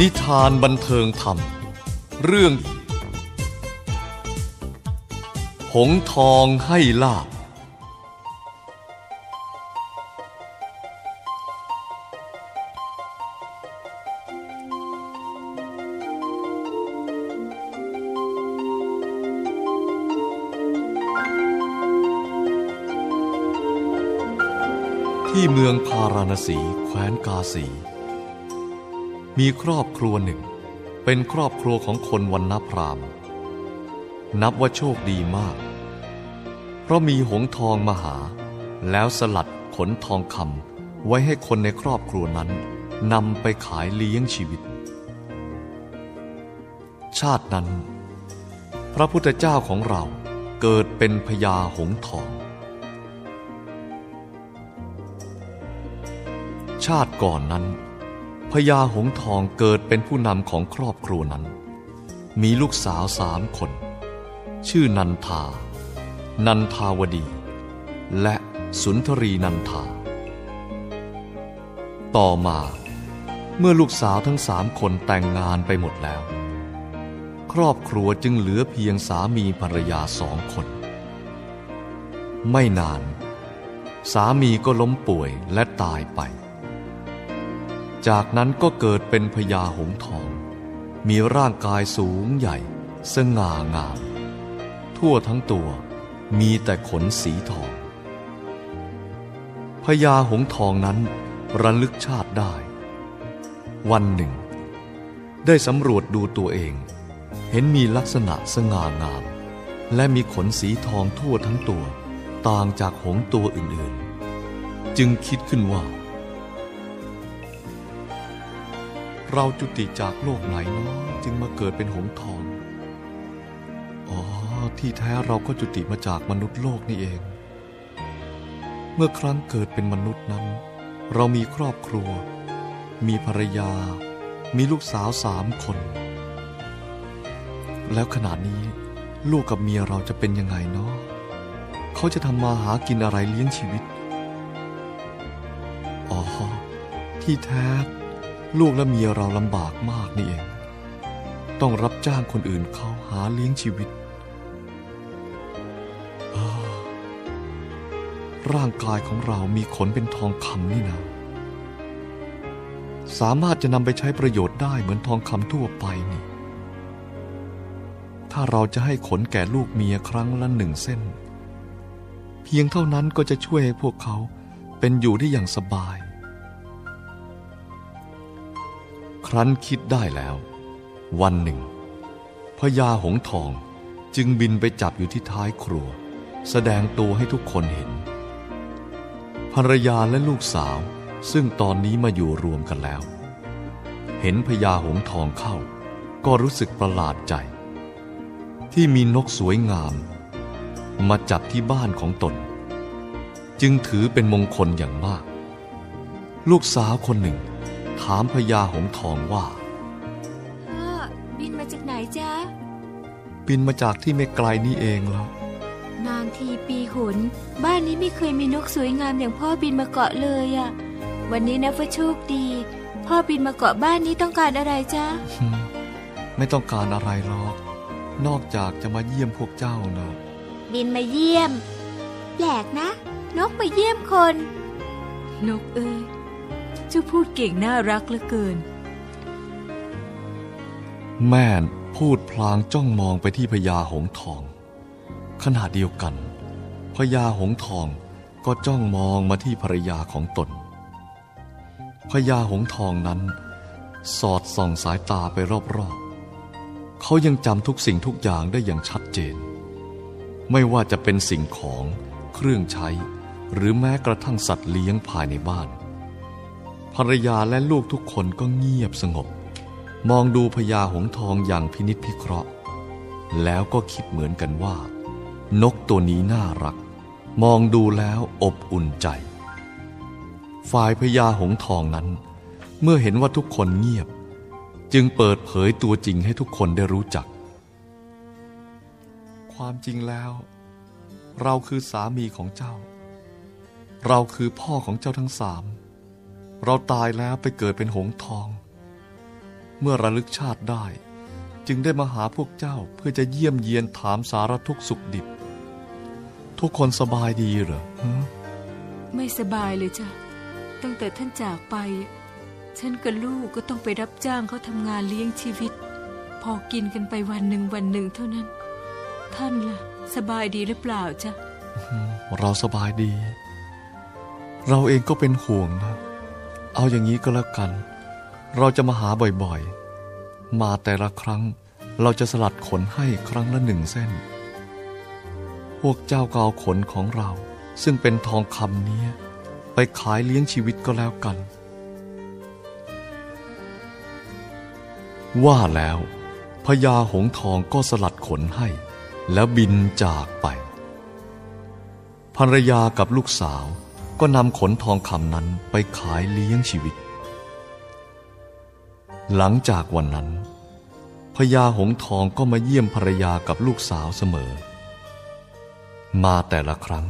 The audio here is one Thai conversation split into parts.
นิทานบันเทิงธรรม เรื่อง หงทองให้ลาบ ที่เมืองพาราณสีแคว้นกาสี มีครอบครัวหนึ่ง เป็นครอบครัวของคนวันนพรามนับว่าโชคดีมาก เพราะมีหงทองมาหา แล้วสลัดขนทองคำไว้ให้คนในครอบครัวนั้นนำไปขายเลี้ยงชีวิต ชาตินั้น พระพุทธเจ้าของเราเกิดเป็นพญาหงทอง ชาติก่อนนั้น พญาหงทองเกิดเป็นผู้นำของครอบครัวนั้น มีลูกสาวสามคน ชื่อนันทา นันทาวดี และสุนทรีนันทา ต่อมาเมื่อลูกสาวทั้งสามคนแต่งงานไปหมดแล้ว ครอบครัวจึงเหลือเพียงสามีภรรยาสองคน ไม่นาน สามีก็ล้มป่วยและตายไป จากนั้นก็เกิดเป็นพญาหงทอง มีร่างกายสูงใหญ่ สง่างาม ทั่วทั้งตัวมีแต่ขนสีทองพญาหงทองนั้นระลึกชาติได้ วันหนึ่ง ได้สำรวจดูตัวเอง เห็นมีลักษณะสง่างาม และมีขนสีทองทั่วทั้งตัว ต่างจากหงตัวอื่นๆ จึงคิดขึ้นว่า เราจุติจากโลกไหนเนาะจึงมาเกิดเป็นหงทอง อ๋อ ที่แท้เราก็จุติมาจากมนุษย์โลกนี่เอง เมื่อครั้งเกิดเป็นมนุษย์นั้น เรามีครอบครัว มีภรรยา มีลูกสาวสามคน แล้วขนาดนี้ลูกกับเมียเราจะเป็นยังไงเนาะเขาจะทำมาหากินอะไรเลี้ยงชีวิต อ๋อ ที่แท้ ลูกและเมียเราลำบากมากนี่เอง ต้องรับจ้างคนอื่นเขาหาเลี้ยงชีวิต ร่างกายของเรามีขนเป็นทองคำนี่นะ สามารถจะนำไปใช้ประโยชน์ได้เหมือนทองคำทั่วไปนี่ ถ้าเราจะให้ขนแก่ลูกเมียครั้งละหนึ่งเส้น เพียงเท่านั้นก็จะช่วยให้พวกเขาเป็นอยู่ได้อย่างสบาย ครั้นคิดได้แล้ว วันหนึ่งพญาหงทองจึงบินไปจับอยู่ที่ท้ายครัว แสดงตัวให้ทุกคนเห็น ภรรยาและลูกสาวซึ่งตอนนี้มาอยู่รวมกันแล้ว เห็นพญาหงทองเข้า ก็รู้สึกประหลาดใจ ที่มีนกสวยงาม มาจับที่บ้านของตน จึงถือเป็นมงคลอย่างมาก ลูกสาวคนหนึ่ง ถามพญาหงทองว่าพ่อบินมาจากไหนจ๊ะ บินมาจากที่ไม่ไกลนี่เองแล้วนานทีปีหน บ้านนี้ไม่เคยมีนกสวยงามอย่างพ่อบินมาเกาะเลยอะวันนี้นะว่าโชคดี พ่อบินมาเกาะบ้านนี้ต้องการอะไรจ๊ะ ไม่ต้องการอะไรหรอก นอกจากจะมาเยี่ยมพวกเจ้านะบินมาเยี่ยม แปลกนะ นกมาเยี่ยมคน นกเอ้ยเจ้าพูดเก่งน่ารักเหลือเกิน แม่พูดพลางจ้องมองไปที่พญาหงทอง ขณะเดียวกันพญาหงทองก็จ้องมองมาที่ภรรยาของตนพญาหงทองนั้น สอดส่องสายตาไปรอบๆ เขายังจำทุกสิ่งทุกอย่างได้อย่างชัดเจน ไม่ว่าจะเป็นสิ่งของเครื่องใช้ หรือแม้กระทั่งสัตว์เลี้ยงภายในบ้าน ภรรยาและลูกทุกคนก็เงียบสงบ มองดูพญาหงทองอย่างพินิษพิเคราะห์ แล้วก็คิดเหมือนกันว่า นกตัวนี้น่ารัก มองดูแล้วอบอุ่นใจ ฝ่ายพญาหงทองนั้น เมื่อเห็นว่าทุกคนเงียบ จึงเปิดเผยตัวจริงให้ทุกคนได้รู้จัก ความจริงแล้ว เราคือสามีของเจ้า เราคือพ่อของเจ้าทั้งสาม เราตายแล้วไปเกิดเป็นหงทอง เมื่อระลึกชาติได้ จึงได้มาหาพวกเจ้าเพื่อจะเยี่ยมเยียนถามสารทุกข์สุขดิบ ทุกคนสบายดีเหรอฮะไม่สบายเลยจ้ะ ตั้งแต่ท่านจากไป ฉันกับลูกก็ต้องไปรับจ้างเขาทำงานเลี้ยงชีวิต พอกินกันไปวันหนึ่งวันหนึ่งเท่านั้น ท่านล่ะ สบายดีหรือเปล่าจ๊ะ เราสบายดี เราเองก็เป็นห่วงนะ เอาอย่างนี้ก็แล้วกัน เราจะมาหาบ่อยๆ มาแต่ละครั้งเราจะสลัดขนให้ครั้งละหนึ่งเส้น พวกเจ้าก็เอาขนของเรา ซึ่งเป็นทองคำเนี้ยไปขายเลี้ยงชีวิตก็แล้วกัน ว่าแล้วพญาหงทองก็สลัดขนให้ แล้วบินจากไปภรรยากับลูกสาว ก็นำขนทองคำนั้นไปขายเลี้ยงชีวิต หลังจากวันนั้นพญาหงทองก็มาเยี่ยมภรรยากับลูกสาวเสมอ มาแต่ละครั้ง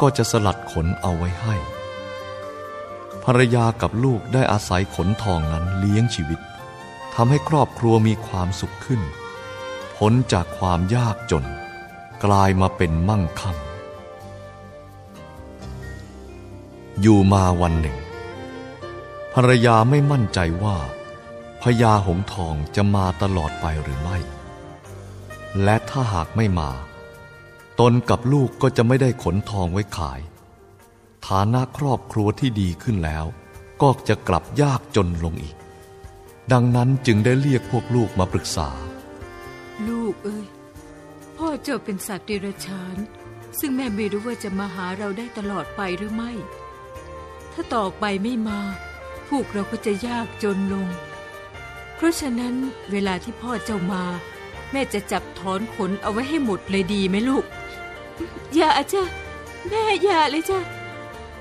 ก็จะสลัดขนเอาไว้ให้ ภรรยากับลูกได้อาศัยขนทองนั้นเลี้ยงชีวิตทำให้ครอบครัวมีความสุขขึ้น พ้นจากความยากจน กลายมาเป็นมั่งคั่ง อยู่มาวันหนึ่ง ภรรยาไม่มั่นใจว่าพญาหงทองจะมาตลอดไปหรือไม่ และถ้าหากไม่มา ตนกับลูกก็จะไม่ได้ขนทองไว้ขาย ฐานะครอบครัวที่ดีขึ้นแล้ว ก็จะกลับยากจนลงอีก ดังนั้นจึงได้เรียกพวกลูกมาปรึกษา ลูกเอ้ย พ่อเจ้าเป็นสัตว์เดรัจฉาน ซึ่งแม่ไม่รู้ว่าจะมาหาเราได้ตลอดไปหรือไม่ ถ้าต่อไปไม่มา พวกเราก็จะยากจนลง เพราะฉะนั้นเวลาที่พ่อเจ้ามา แม่จะจับถอนขนเอาไว้ให้หมดเลยดีไหมลูก อย่าจ้ะแม่อย่าเลยจ้ะ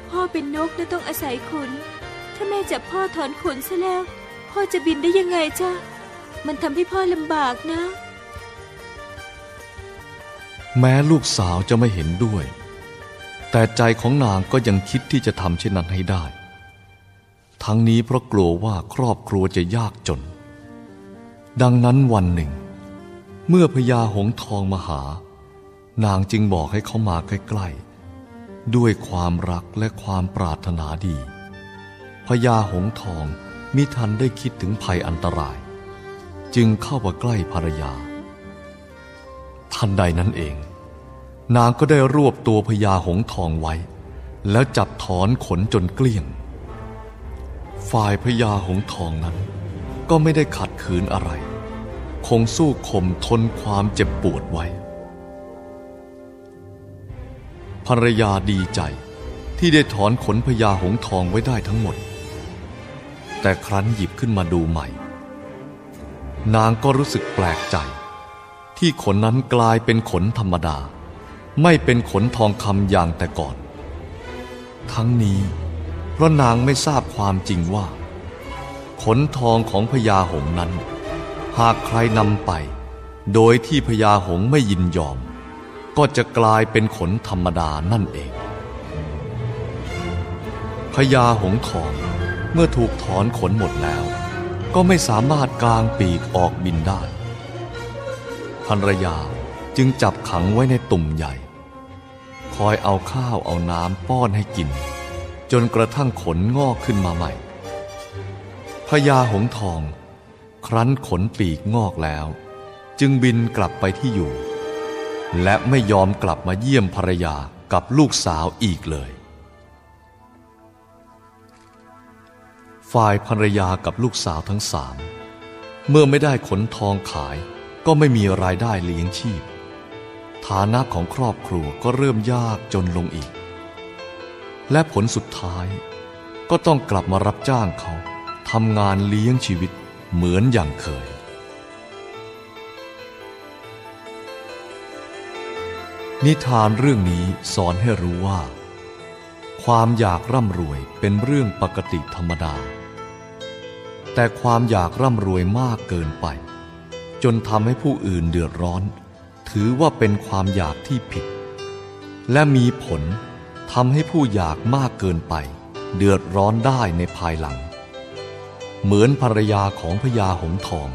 พ่อเป็นนกและต้องอาศัยขน ถ้าแม่จับพ่อถอนขนซะแล้ว พ่อจะบินได้ยังไงจ้ะมันทำให้พ่อลำบากนะ แม้ลูกสาวจะไม่เห็นด้วย แต่ใจของนางก็ยังคิดที่จะทำเช่นนั้นให้ได้ ทั้งนี้เพราะกลัวว่าครอบครัวจะยากจน ดังนั้นวันหนึ่ง เมื่อพญาหงทองมาหา นางจึงบอกให้เขามาใกล้ๆ ด้วยความรักและความปรารถนาดี พญาหงทองมิทันได้คิดถึงภัยอันตราย จึงเข้ามาใกล้ภรรยา ทันใดนั้นเอง นางก็ได้รวบตัวพญาหงทองไว้ แล้วจับถอนขนจนเกลี้ยง ฝ่ายพญาหงทองนั้น ก็ไม่ได้ขัดขืนอะไร คงสู้ข่มทนความเจ็บปวดไว้ ภรรยาดีใจที่ได้ถอนขนพญาหงทองไว้ได้ทั้งหมด แต่ครั้นหยิบขึ้นมาดูใหม่ นางก็รู้สึกแปลกใจ ที่ขนนั้นกลายเป็นขนธรรมดา ไม่เป็นขนทองคำอย่างแต่ก่อน ทั้งนี้เพราะนางไม่ทราบความจริงว่า ขนทองของพญาหงนั้น หากใครนำไป โดยที่พญาหงไม่ยินยอม ก็จะกลายเป็นขนธรรมดานั่นเองพญาหงทองเมื่อถูกถอนขนหมดแล้ว ก็ไม่สามารถกางปีกออกบินได้ภรรยาจึงจับขังไว้ในตุ่มใหญ่ คอยเอาข้าวเอาน้ำป้อนให้กิน จนกระทั่งขนงอกขึ้นมาใหม่พญาหงทอง ครั้นขนปีกงอกแล้ว จึงบินกลับไปที่อยู่ และไม่ยอมกลับมาเยี่ยมภรรยากับลูกสาวอีกเลย ฝ่ายภรรยากับลูกสาวทั้งสาม เมื่อไม่ได้ขนทองขายก็ไม่มีรายได้เลี้ยงชีพ ฐานะของครอบครัวก็เริ่มยากจนลงอีก และผลสุดท้าย ก็ต้องกลับมารับจ้างเขาทำงานเลี้ยงชีวิตเหมือนอย่างเคย นิทานเรื่องนี้สอนให้รู้ว่า ความอยากร่ำรวยเป็นเรื่องปกติธรรมดา แต่ความอยากร่ำรวยมากเกินไป จนทำให้ผู้อื่นเดือดร้อน ถือว่าเป็นความอยากที่ผิด และมีผลทำให้ผู้อยากมากเกินไป เดือดร้อนได้ในภายหลัง เหมือนภรรยาของพญาหงทอง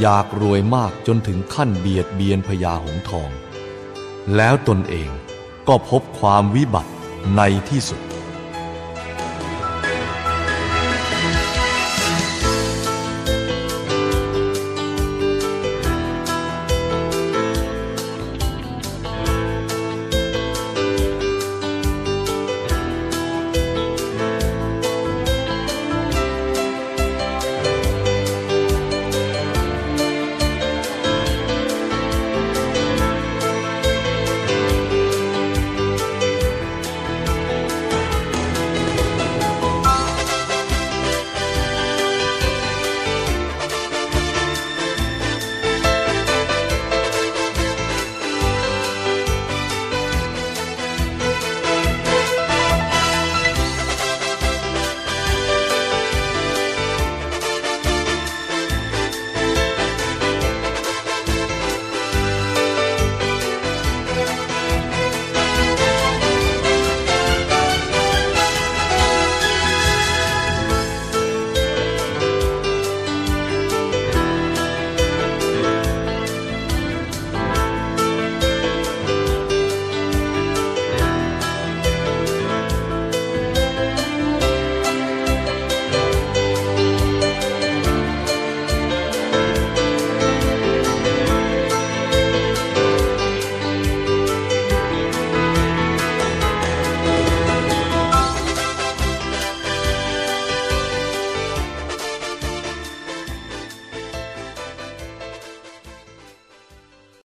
อยากรวยมากจนถึงขั้นเบียดเบียนพญาหงทอง แล้วตนเองก็พบความวิบัติในที่สุด